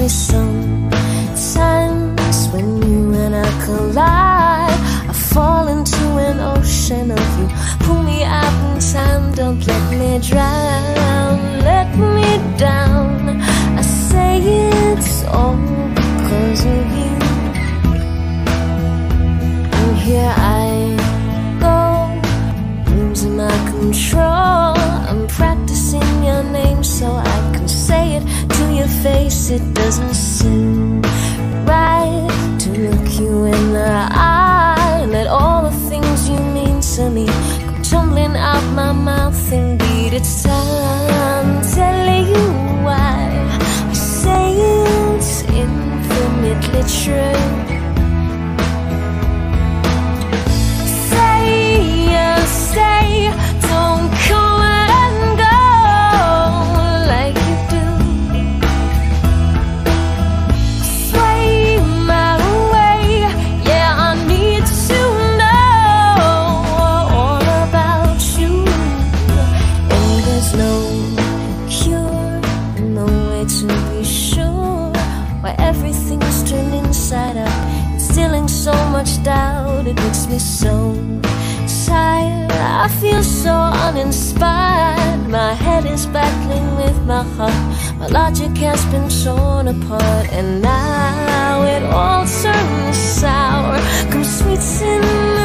me sometimes when you and I collide. I fall into an ocean of you. Pull me up in time, don't let me drown. Let me down. I say it's all because of you. And here I go, losing my control practicing your name so I can say it to your face. It doesn't seem right to look you in the eye. Let all the things you mean to me come tumbling out my mouth. Indeed, it's time telling you why I say it's infinitely true. Feel so uninspired. My head is battling with my heart. My logic has been torn apart, and now it all turns sour. Come sweets in every